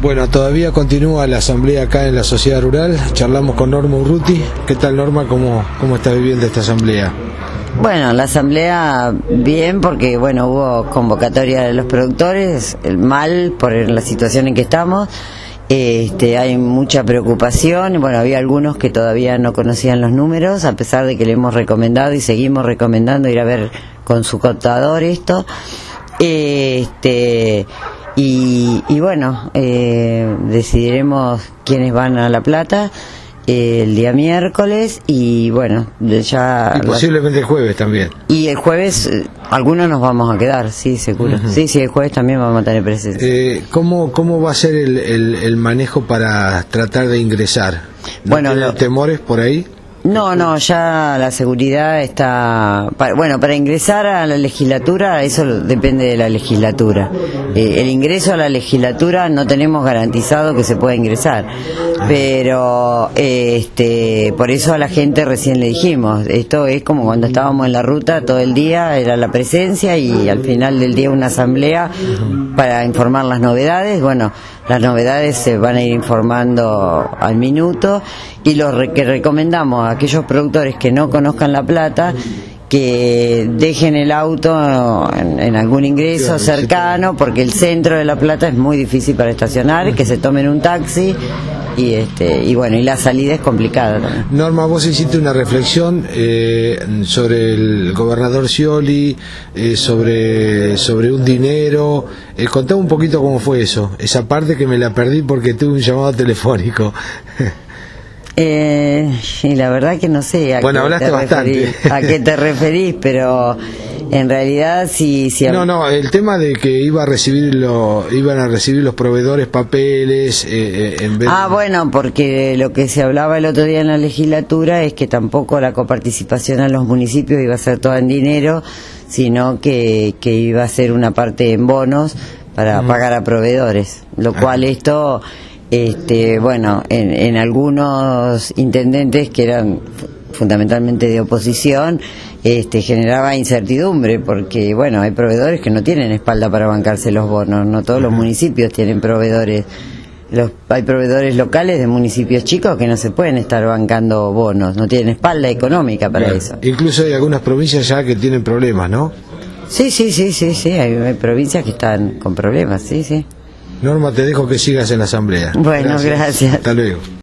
Bueno, todavía continúa la asamblea acá en la sociedad rural. Charlamos con Norma Urruti. ¿Qué tal Norma? ¿Cómo, cómo está viviendo esta asamblea? Bueno, la asamblea bien porque bueno hubo convocatoria de los productores, mal por la situación en que estamos. Este, hay mucha preocupación, bueno, había algunos que todavía no conocían los números, a pesar de que le hemos recomendado y seguimos recomendando ir a ver con su contador esto. Este, y, y bueno, eh, decidiremos quiénes van a La Plata eh, el día miércoles y bueno, ya... Y posiblemente el jueves también. Y el jueves eh, algunos nos vamos a quedar, sí, seguro. Sí, sí, el jueves también vamos a tener presencia. Eh, ¿cómo, ¿Cómo va a ser el, el, el manejo para tratar de ingresar? ¿No Bueno, tienen lo- temores por ahí? No, no, ya la seguridad está... pa- bueno, para ingresar a la legislatura, eso depende de la legislatura. Eh, el ingreso a la legislatura no tenemos garantizado que se pueda ingresar, pero este, por eso a la gente recién le dijimos, esto es como cuando estábamos en la ruta todo el día, era la presencia y al final del día una asamblea para informar las novedades. Bueno, las novedades se van a ir informando al minuto y lo que recomendamos a aquellos productores que no conozcan La Plata que dejen el auto en, en algún ingreso Claro, cercano porque el centro de La Plata es muy difícil para estacionar, que se tomen un taxi y este y bueno, y la salida es complicada también. Norma, vos hiciste una reflexión eh, sobre el gobernador Scioli, eh, sobre, sobre un dinero. Eh, contame un poquito cómo fue eso, esa parte que me la perdí porque tuve un llamado telefónico. Eh, y la verdad que no sé a Bueno, qué hablaste te bastante. referís, a qué te referís, pero en realidad si, si No, no, el tema de que iba a recibir lo, iban a recibir los proveedores papeles eh, eh, en vez Ah, de- bueno, porque lo que se hablaba el otro día en la legislatura es que tampoco la coparticipación a los municipios iba a ser toda en dinero, sino que, que iba a ser una parte en bonos para pagar a proveedores, lo cual esto, este, bueno, en, en algunos intendentes que eran fu- fundamentalmente de oposición, este, generaba incertidumbre, porque, bueno, hay proveedores que no tienen espalda para bancarse los bonos, no todos los municipios tienen proveedores los, hay proveedores locales de municipios chicos que no se pueden estar bancando bonos, no tienen espalda económica para Claro. eso. Incluso hay algunas provincias ya que tienen problemas, ¿no? Sí, sí, sí, sí, sí, hay, hay provincias que están con problemas, sí, sí. Norma, te dejo que sigas en la asamblea. Bueno, gracias. Hasta luego.